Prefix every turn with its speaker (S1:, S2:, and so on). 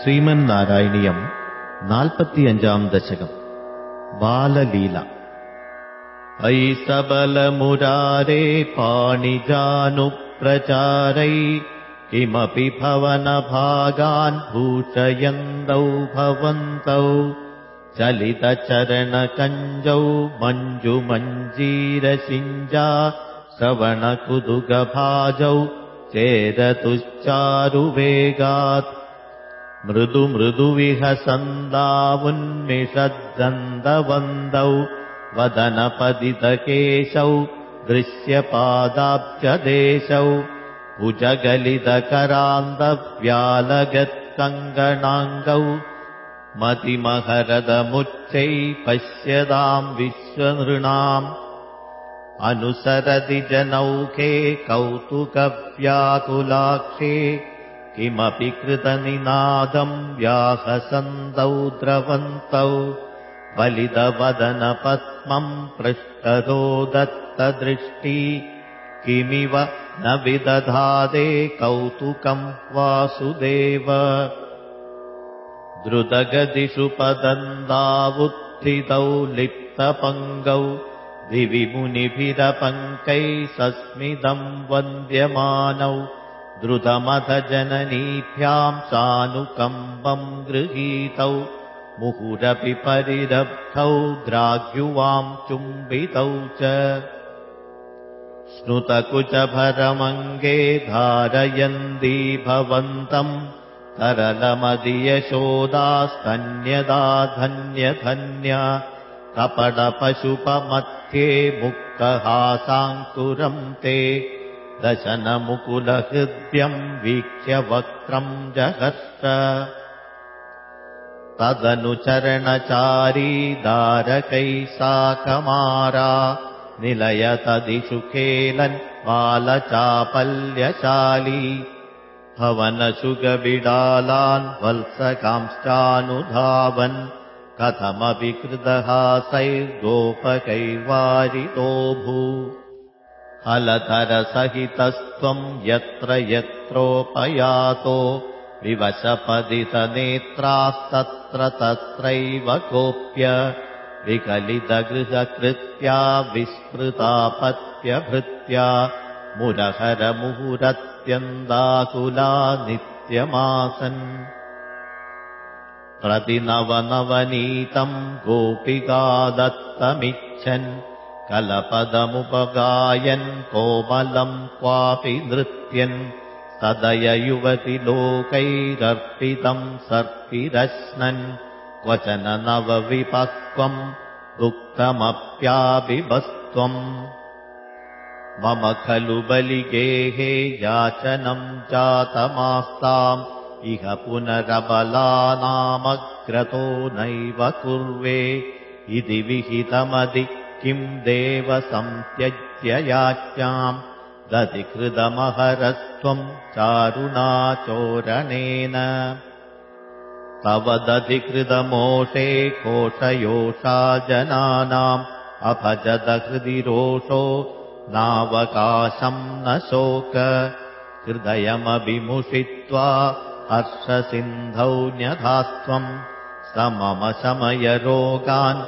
S1: ശ്രീനാരായണീയം നാൽപ്പത്തിയഞ്ചാം ദശകം ബാലലീല I സബലമുരാരേ പാണിജാനുപ്രചാരൈ കിമപി ഭവനഭാഗാൻ ഭൂഷയന്തौ ഭവന്തौ चलितचरणकञ्जौ मञ्जुमञ्जीरसिञ्जा श्रवणकुदुगभाजौ चेरतुश्चारुवेगात् मृदुमृदुविहसन्दावुन्मिषद्दन्दवन्दौ वदनपदितकेशौ दृश्यपादाब्जदेशौ। भुजगलितकरान्दव्यालगत्कङ्गणाङ्गौ मतिमहरदमुच्चै पश्यताम् विश्वनृणाम्। अनुसरति जनौखे कौतुकव्याकुलाक्षे किमपि कृतनिनादम् व्याहसन्तौ द्रवन्तौ बलिदवदनपद्मम् पृष्ठतो दत्तदृष्टि किमिव न विदधादे कौतुकम् वासुदेव। द्रुतगदिषु पदन्दावुत्थितौ लिप्तपङ्गौ दिवि मुनिभिरपङ्कै सस्मिदम् वन्द्यमानौ द्रुतमथ जननीभ्याम् सानुकम्बम् गृहीतौ मुहुरपि परिरब्धौ द्राग्युवाम् चुम्बितौ च। श्नुतकुचभरमङ्गे धारयन्ती भवन्तम् तरलमदियशोदास्तन्यदा धन्यधन्य कपडपशुपमध्ये मुक्कहासाङ्कुरम् ते दशनमुकुलहृद्यम् वीक्ष्य वक्त्रम् जहर्ष तदनुचरणचारी दारकैः साकमारा निलयतदिषु खेलन् बालचापल्यशाली। भवनसुगबिडालान् वल्सकांश्चानुधावन् कथमपि कृतहासैर्गोपकैर्वारितोऽभू हलधरसहितस्त्वम् यत्र यत्रोपयातो विवशपदितनेत्रास्तत्र तत्रैव कोप्य विकलितगृहकृत्या विस्मृतापत्यभृत्या मुरहरमुहुरत्यन्दाकुला नित्यमासन् प्रतिनवनवनीतम् गोपिका दत्तमिच्छन् कलपदमुपगायन् कोमलम् क्वापि नृत्यन् सदय लोकैरर्पितम् सर्पिरश्नन् क्वचन नवविपक्वम् दुःखमप्याभिवस्त्वम् मम खलु बलिगेहे याचनम् जातमास्ताम् इह पुनरबलानामग्रतो नैव कुर्वे इति विहितमदि किम् देव संत्यज्य याच्याम् दधिकृतमहरस्त्वम् चारुणाचोरणेन। तव दधिकृतमोषे कोशयोषा जनानाम् अभजदहृदि रोषो नावकाशम् न शोक हृदयमभिमुषित्वा हर्षसिन्धौ न्यधास्त्वम् स मम शमयरोगान्